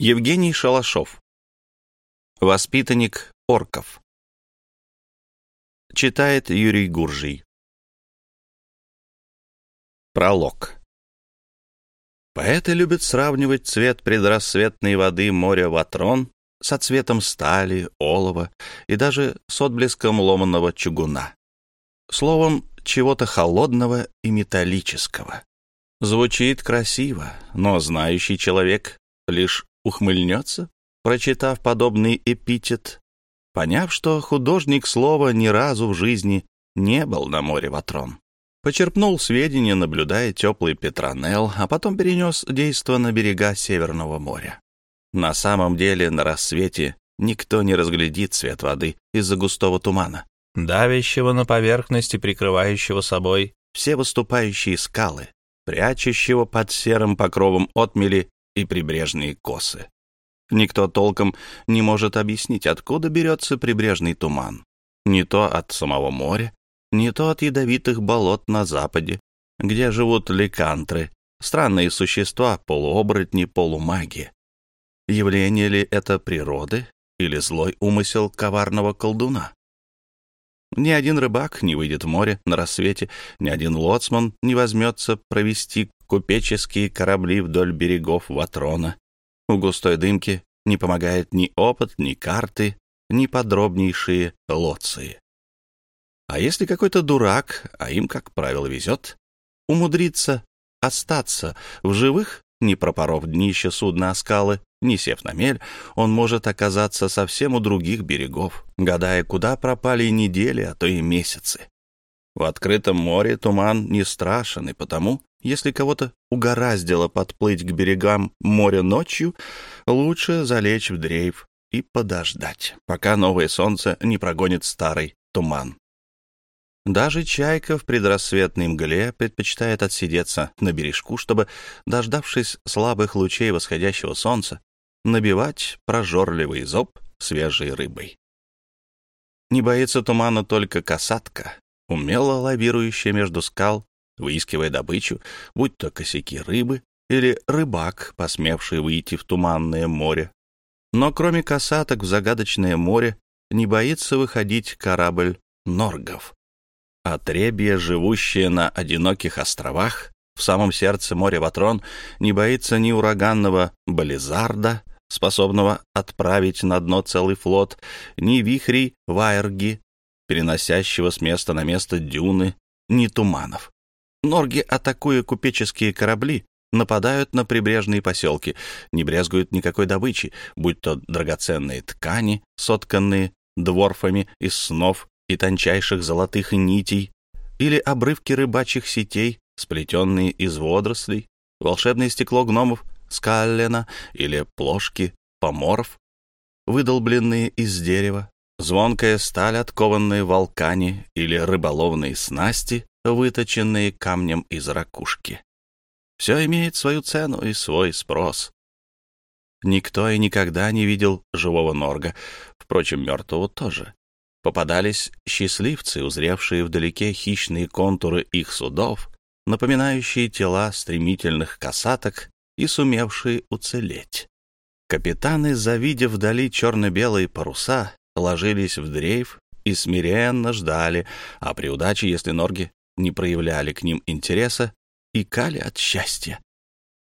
Евгений Шалашов. Воспитанник орков. Читает Юрий Гуржий. Пролог. Поэты любят сравнивать цвет предрассветной воды моря Ватрон со цветом стали, олова и даже с отблеском ломаного чугуна. Словом, чего-то холодного и металлического. Звучит красиво, но знающий человек лишь ухмыльнется, прочитав подобный эпитет, поняв, что художник слова ни разу в жизни не был на море Ватрон. Почерпнул сведения, наблюдая теплый Петронел, а потом перенес действо на берега Северного моря. На самом деле на рассвете никто не разглядит цвет воды из-за густого тумана, давящего на поверхности, прикрывающего собой все выступающие скалы, прячущего под серым покровом отмели и прибрежные косы. Никто толком не может объяснить, откуда берется прибрежный туман. Не то от самого моря, не то от ядовитых болот на западе, где живут ликантры, странные существа, полуоборотни, полумаги. Явление ли это природы или злой умысел коварного колдуна? Ни один рыбак не выйдет в море на рассвете, ни один лоцман не возьмется провести купеческие корабли вдоль берегов Ватрона. У густой дымки не помогает ни опыт, ни карты, ни подробнейшие лоции. А если какой-то дурак, а им, как правило, везет, умудрится остаться в живых, не пропоров днище судна о скалы, не сев на мель, он может оказаться совсем у других берегов, гадая, куда пропали недели, а то и месяцы. В открытом море туман не страшен, и потому, если кого-то угораздило подплыть к берегам моря ночью, лучше залечь в дрейф и подождать, пока новое солнце не прогонит старый туман. Даже чайка в предрассветной мгле предпочитает отсидеться на бережку, чтобы, дождавшись слабых лучей восходящего солнца, набивать прожорливый зоб свежей рыбой. Не боится тумана только касатка, умело лавирующая между скал, выискивая добычу, будь то косяки рыбы или рыбак, посмевший выйти в туманное море. Но кроме касаток в загадочное море не боится выходить корабль норгов. Отребье, живущее на одиноких островах, в самом сердце моря Ватрон, не боится ни ураганного Бализарда, способного отправить на дно целый флот, ни вихрей Вайерги, переносящего с места на место дюны, ни туманов. Норги, атакуя купеческие корабли, нападают на прибрежные поселки, не брезгуют никакой добычи, будь то драгоценные ткани, сотканные дворфами из снов и тончайших золотых нитей, или обрывки рыбачьих сетей, сплетенные из водорослей, волшебное стекло гномов скаллена или плошки поморов, выдолбленные из дерева, звонкая сталь, откованная волкане или рыболовные снасти, выточенные камнем из ракушки. Все имеет свою цену и свой спрос. Никто и никогда не видел живого норга, впрочем, мертвого тоже. Попадались счастливцы, узревшие вдалеке хищные контуры их судов, напоминающие тела стремительных касаток и сумевшие уцелеть. Капитаны, завидев вдали черно-белые паруса, ложились в дрейф и смиренно ждали, а при удаче, если норги не проявляли к ним интереса, икали от счастья.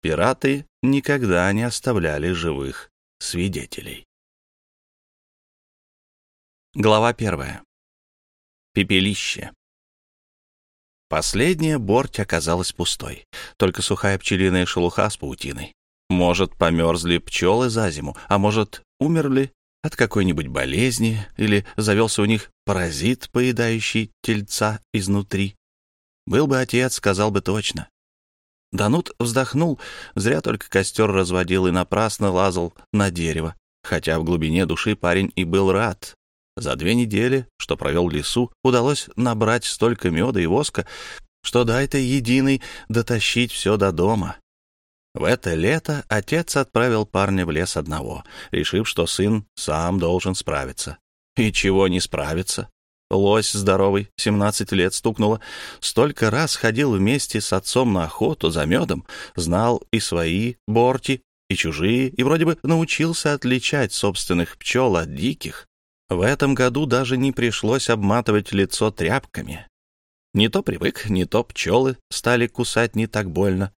Пираты никогда не оставляли живых свидетелей. Глава первая. Пепелище. Последняя борть оказалась пустой, только сухая пчелиная шелуха с паутиной. Может, померзли пчелы за зиму, а может, умерли от какой-нибудь болезни или завелся у них паразит, поедающий тельца изнутри. Был бы отец, сказал бы точно. Данут вздохнул, зря только костер разводил и напрасно лазал на дерево, хотя в глубине души парень и был рад, за две недели, что провел в лесу, удалось набрать столько меда и воска, что дай-то единый дотащить все до дома. В это лето отец отправил парня в лес одного, решив, что сын сам должен справиться. И чего не справиться? Лось здоровый, 17 лет стукнуло, столько раз ходил вместе с отцом на охоту за медом, знал и свои борти, и чужие, и вроде бы научился отличать собственных пчел от диких. В этом году даже не пришлось обматывать лицо тряпками. Не то привык, не то пчелы стали кусать не так больно.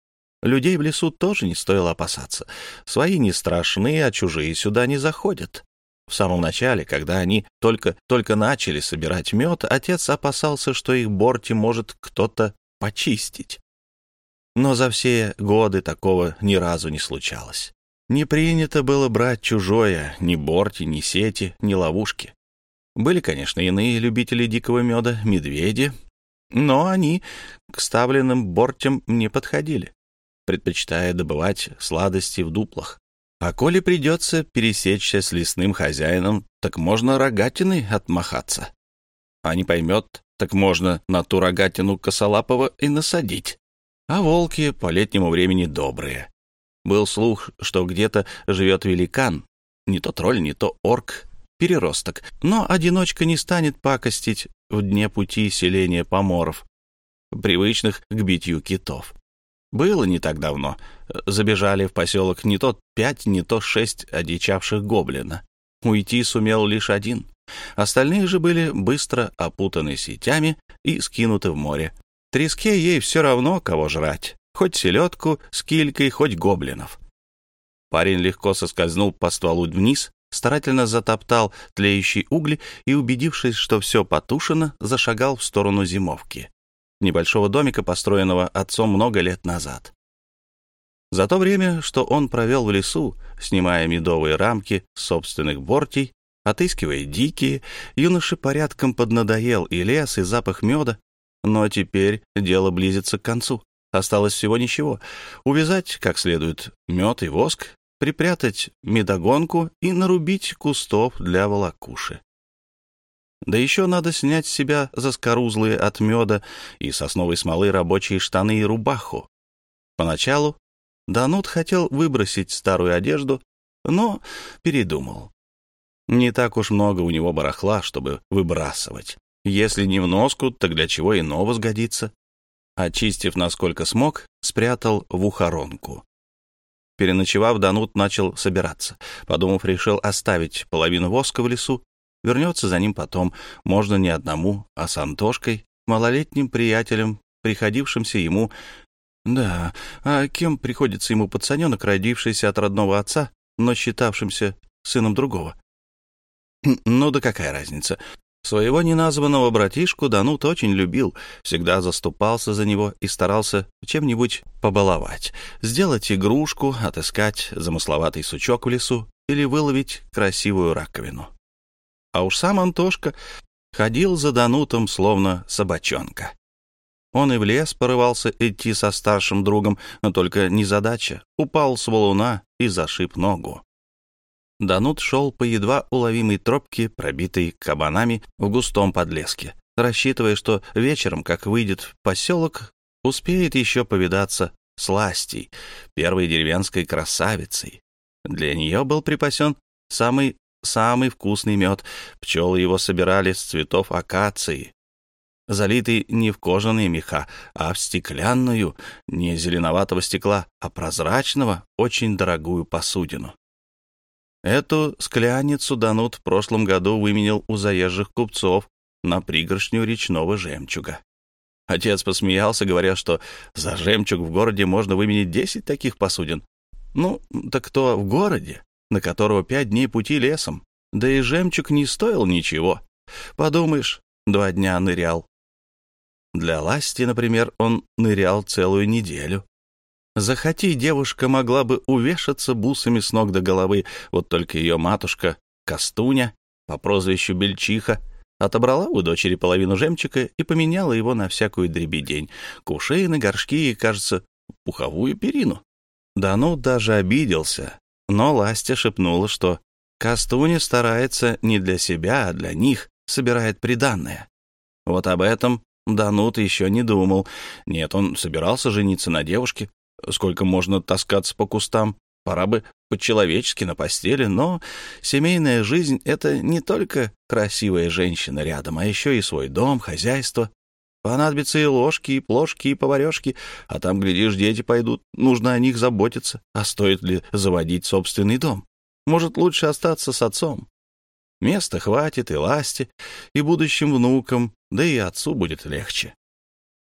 Людей в лесу тоже не стоило опасаться. Свои не страшны, а чужие сюда не заходят. В самом начале, когда они только-только начали собирать мед, отец опасался, что их борти может кто-то почистить. Но за все годы такого ни разу не случалось. Не принято было брать чужое, ни борти, ни сети, ни ловушки. Были, конечно, иные любители дикого меда, медведи, но они к ставленным бортям не подходили предпочитая добывать сладости в дуплах. А коли придется пересечься с лесным хозяином, так можно рогатиной отмахаться. А не поймет, так можно на ту рогатину косолапого и насадить. А волки по летнему времени добрые. Был слух, что где-то живет великан, не то тролль, не то орк, переросток, но одиночка не станет пакостить в дне пути селения поморов, привычных к битью китов. Было не так давно. Забежали в поселок не то пять, не то шесть одичавших гоблина. Уйти сумел лишь один. Остальные же были быстро опутаны сетями и скинуты в море. Треске ей все равно, кого жрать. Хоть селедку с килькой, хоть гоблинов. Парень легко соскользнул по стволу вниз, старательно затоптал тлеющие угли и, убедившись, что все потушено, зашагал в сторону зимовки небольшого домика, построенного отцом много лет назад. За то время, что он провел в лесу, снимая медовые рамки собственных бортей, отыскивая дикие, юноше порядком поднадоел и лес, и запах меда, но теперь дело близится к концу. Осталось всего ничего. Увязать как следует мед и воск, припрятать медогонку и нарубить кустов для волокуши. Да еще надо снять с себя заскорузлые от меда и сосновой смолы рабочие штаны и рубаху. Поначалу Данут хотел выбросить старую одежду, но передумал. Не так уж много у него барахла, чтобы выбрасывать. Если не в носку, так для чего иного сгодится? Очистив насколько смог, спрятал в ухоронку. Переночевав, Данут начал собираться. Подумав, решил оставить половину воска в лесу Вернется за ним потом, можно не одному, а с Антошкой, малолетним приятелем, приходившимся ему... Да, а кем приходится ему пацаненок, родившийся от родного отца, но считавшимся сыном другого? Ну да какая разница? Своего неназванного братишку Данут очень любил, всегда заступался за него и старался чем-нибудь побаловать, сделать игрушку, отыскать замысловатый сучок в лесу или выловить красивую раковину. А уж сам Антошка ходил за Данутом, словно собачонка. Он и в лес порывался идти со старшим другом, но только незадача. Упал с валуна и зашиб ногу. Данут шел по едва уловимой тропке, пробитой кабанами в густом подлеске, рассчитывая, что вечером, как выйдет в поселок, успеет еще повидаться с Ластей, первой деревенской красавицей. Для нее был припасен самый самый вкусный мед. Пчелы его собирали с цветов акации, залитый не в кожаные меха, а в стеклянную, не зеленоватого стекла, а прозрачного, очень дорогую посудину. Эту скляницу Данут в прошлом году выменил у заезжих купцов на пригоршню речного жемчуга. Отец посмеялся, говоря, что за жемчуг в городе можно выменить десять таких посудин. Ну, так кто в городе? На которого пять дней пути лесом. Да и жемчуг не стоил ничего. Подумаешь, два дня нырял. Для Ласти, например, он нырял целую неделю. Захоти, девушка могла бы увешаться бусами с ног до головы, вот только ее матушка, Костуня, по прозвищу Бельчиха, отобрала у дочери половину жемчуга и поменяла его на всякую дребедень, кувшины, горшки и, кажется, пуховую перину. Да ну, даже обиделся, но Ластя шепнула, что Кастуни старается не для себя, а для них, собирает приданное. Вот об этом Данут еще не думал. Нет, он собирался жениться на девушке. Сколько можно таскаться по кустам? Пора бы по-человечески на постели, но семейная жизнь — это не только красивая женщина рядом, а еще и свой дом, хозяйство. Понадобятся и ложки, и плошки, и поварешки, а там, глядишь, дети пойдут, нужно о них заботиться. А стоит ли заводить собственный дом? Может, лучше остаться с отцом? Места хватит и ласти, и будущим внукам, да и отцу будет легче.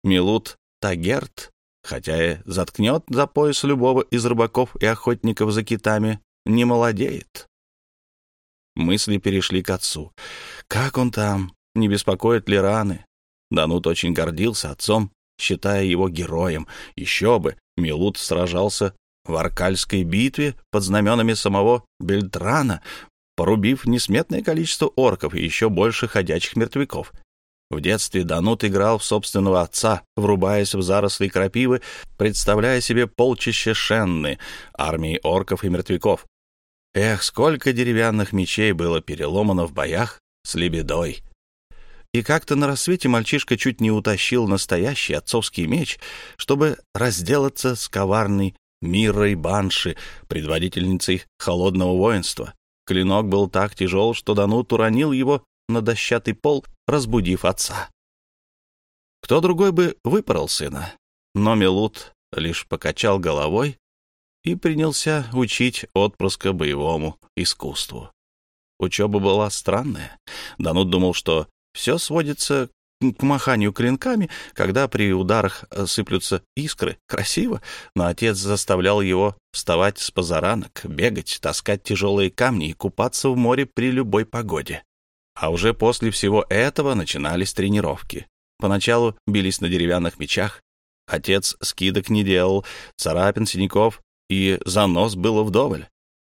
Милут Тагерт, хотя и заткнет за пояс любого из рыбаков и охотников за китами, не молодеет. Мысли перешли к отцу. Как он там? Не беспокоит ли раны? Данут очень гордился отцом, считая его героем. Еще бы, Милут сражался в Аркальской битве под знаменами самого Бельтрана, порубив несметное количество орков и еще больше ходячих мертвяков. В детстве Данут играл в собственного отца, врубаясь в заросли крапивы, представляя себе полчище Шенны, армии орков и мертвяков. Эх, сколько деревянных мечей было переломано в боях с лебедой. И как-то на рассвете мальчишка чуть не утащил настоящий отцовский меч, чтобы разделаться с коварной Мирой Банши, предводительницей холодного воинства. Клинок был так тяжел, что Данут уронил его на дощатый пол, разбудив отца. Кто другой бы выпорол сына, но Мелут лишь покачал головой и принялся учить отпрыска боевому искусству. Учеба была странная. Данут думал, что все сводится к маханию клинками, когда при ударах сыплются искры. Красиво, но отец заставлял его вставать с позаранок, бегать, таскать тяжелые камни и купаться в море при любой погоде. А уже после всего этого начинались тренировки. Поначалу бились на деревянных мечах. Отец скидок не делал, царапин, синяков и занос было вдоволь.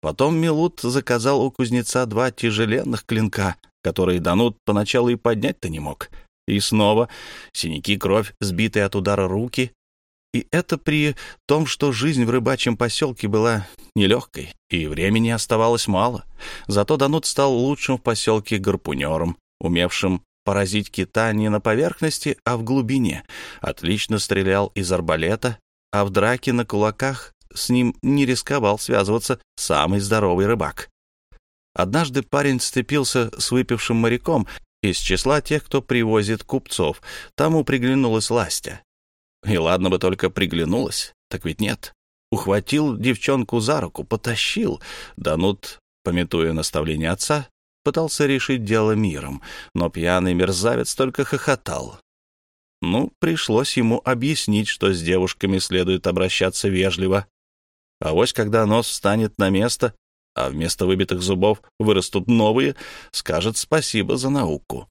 Потом Милут заказал у кузнеца два тяжеленных клинка, которые Данут поначалу и поднять-то не мог. И снова синяки, кровь, сбитые от удара руки. И это при том, что жизнь в рыбачьем поселке была нелегкой, и времени оставалось мало. Зато Данут стал лучшим в поселке гарпунером, умевшим поразить кита не на поверхности, а в глубине. Отлично стрелял из арбалета, а в драке на кулаках с ним не рисковал связываться самый здоровый рыбак. Однажды парень сцепился с выпившим моряком из числа тех, кто привозит купцов. Тому приглянулась Ластя. И ладно бы только приглянулась, так ведь нет. Ухватил девчонку за руку, потащил. Данут, пометуя наставление отца, пытался решить дело миром, но пьяный мерзавец только хохотал. Ну, пришлось ему объяснить, что с девушками следует обращаться вежливо, а вось когда нос встанет на место, а вместо выбитых зубов вырастут новые, скажет спасибо за науку.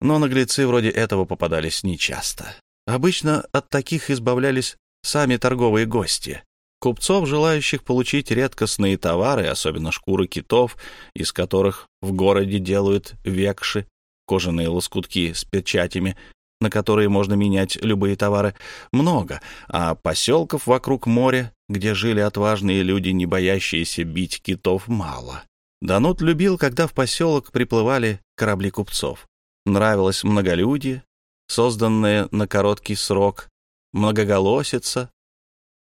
Но наглецы вроде этого попадались нечасто. Обычно от таких избавлялись сами торговые гости. Купцов, желающих получить редкостные товары, особенно шкуры китов, из которых в городе делают векши, кожаные лоскутки с печатями, на которые можно менять любые товары, много, а поселков вокруг моря где жили отважные люди, не боящиеся бить китов, мало. Данут любил, когда в поселок приплывали корабли купцов. Нравилось многолюдие, созданное на короткий срок, многоголосица,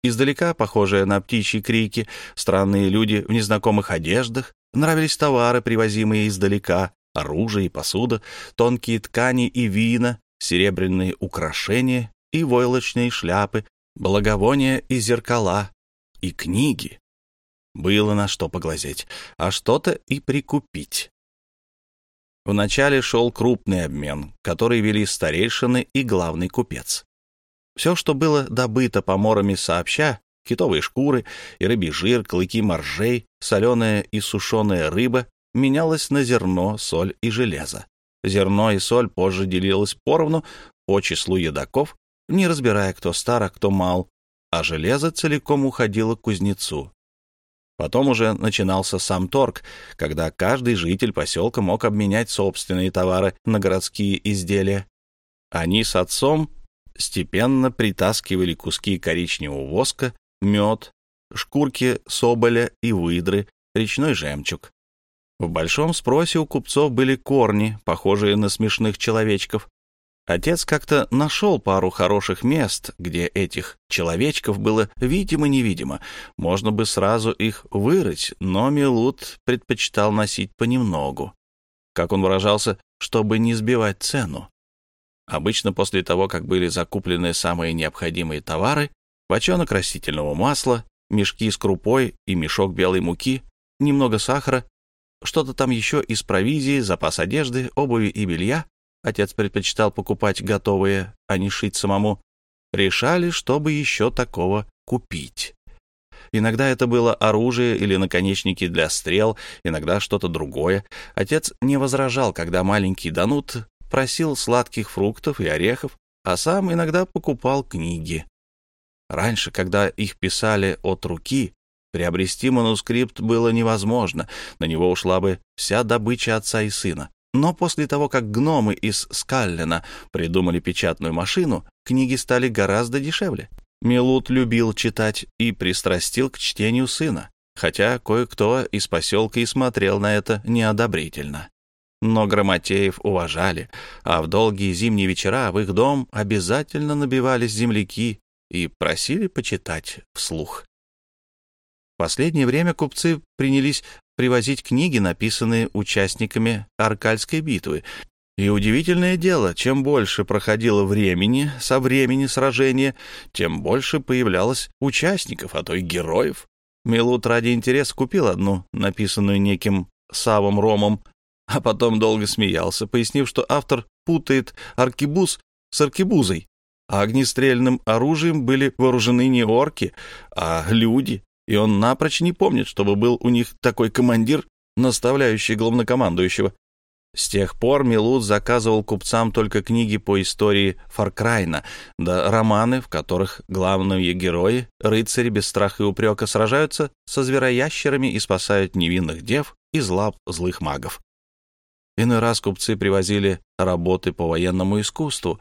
издалека похожие на птичьи крики, странные люди в незнакомых одеждах, нравились товары, привозимые издалека, оружие и посуда, тонкие ткани и вина, серебряные украшения и войлочные шляпы, благовония и зеркала, и книги. Было на что поглазеть, а что-то и прикупить. Вначале шел крупный обмен, который вели старейшины и главный купец. Все, что было добыто поморами сообща, китовые шкуры и рыбий жир, клыки моржей, соленая и сушеная рыба, менялось на зерно, соль и железо. Зерно и соль позже делилось поровну по числу едоков, не разбирая, кто стар, а кто мал, а железо целиком уходило к кузнецу. Потом уже начинался сам торг, когда каждый житель поселка мог обменять собственные товары на городские изделия. Они с отцом степенно притаскивали куски коричневого воска, мед, шкурки соболя и выдры, речной жемчуг. В большом спросе у купцов были корни, похожие на смешных человечков, Отец как-то нашел пару хороших мест, где этих человечков было видимо-невидимо. Можно бы сразу их вырыть, но Милут предпочитал носить понемногу. Как он выражался, чтобы не сбивать цену. Обычно после того, как были закуплены самые необходимые товары, бочонок растительного масла, мешки с крупой и мешок белой муки, немного сахара, что-то там еще из провизии, запас одежды, обуви и белья, отец предпочитал покупать готовые, а не шить самому, решали, чтобы еще такого купить. Иногда это было оружие или наконечники для стрел, иногда что-то другое. Отец не возражал, когда маленький Данут просил сладких фруктов и орехов, а сам иногда покупал книги. Раньше, когда их писали от руки, приобрести манускрипт было невозможно, на него ушла бы вся добыча отца и сына. Но после того, как гномы из Скаллена придумали печатную машину, книги стали гораздо дешевле. Милут любил читать и пристрастил к чтению сына, хотя кое-кто из поселка и смотрел на это неодобрительно. Но грамотеев уважали, а в долгие зимние вечера в их дом обязательно набивались земляки и просили почитать вслух. Последнее время купцы принялись привозить книги, написанные участниками Аркальской битвы. И удивительное дело, чем больше проходило времени со времени сражения, тем больше появлялось участников, а то и героев. Милут ради интереса купил одну, написанную неким Савом Ромом, а потом долго смеялся, пояснив, что автор путает аркебуз с аркебузой, а огнестрельным оружием были вооружены не орки, а люди, и он напрочь не помнит, чтобы был у них такой командир, наставляющий главнокомандующего. С тех пор Милут заказывал купцам только книги по истории Фаркрайна, да романы, в которых главные герои, рыцари без страха и упрека, сражаются со звероящерами и спасают невинных дев из лап злых магов. Иной раз купцы привозили работы по военному искусству.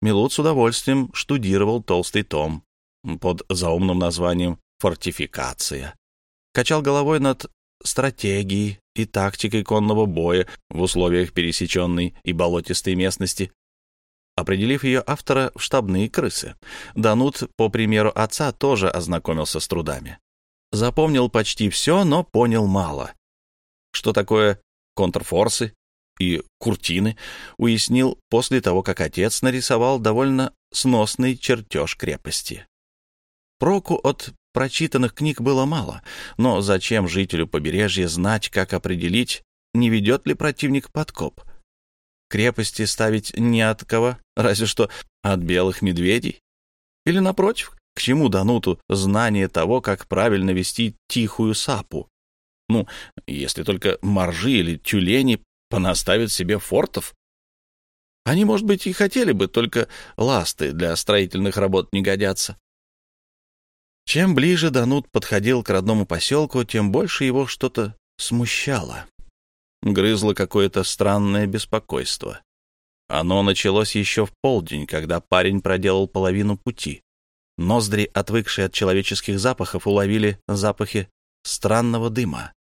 Милут с удовольствием штудировал толстый том под заумным названием «Фортификация». Качал головой над стратегией и тактикой конного боя в условиях пересеченной и болотистой местности, определив ее автора в штабные крысы. Данут, по примеру отца, тоже ознакомился с трудами. Запомнил почти все, но понял мало. Что такое контрфорсы, и куртины, уяснил после того, как отец нарисовал довольно сносный чертеж крепости. Проку от прочитанных книг было мало, но зачем жителю побережья знать, как определить, не ведет ли противник подкоп? Крепости ставить не от кого, разве что от белых медведей? Или, напротив, к чему Дануту знание того, как правильно вести тихую сапу? Ну, если только моржи или тюлени понаставят себе фортов. Они, может быть, и хотели бы, только ласты для строительных работ не годятся. Чем ближе Данут подходил к родному поселку, тем больше его что-то смущало. Грызло какое-то странное беспокойство. Оно началось еще в полдень, когда парень проделал половину пути. Ноздри, отвыкшие от человеческих запахов, уловили запахи странного дыма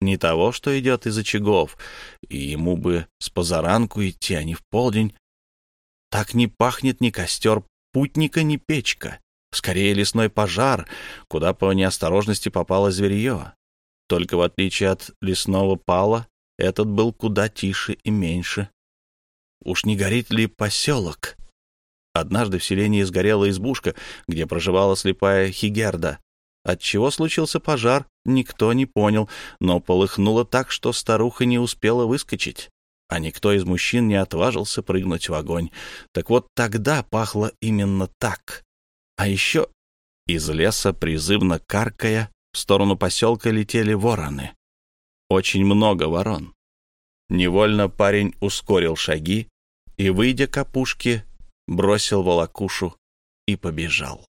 не того, что идет из очагов, и ему бы с позаранку идти, а не в полдень. Так не пахнет ни костер путника, ни печка. Скорее лесной пожар, куда по неосторожности попало зверье. Только в отличие от лесного пала, этот был куда тише и меньше. Уж не горит ли поселок? Однажды в селении сгорела избушка, где проживала слепая Хигерда. От чего случился пожар, никто не понял, но полыхнуло так, что старуха не успела выскочить, а никто из мужчин не отважился прыгнуть в огонь. Так вот тогда пахло именно так. А еще из леса, призывно каркая, в сторону поселка летели вороны. Очень много ворон. Невольно парень ускорил шаги и, выйдя к опушке, бросил волокушу и побежал.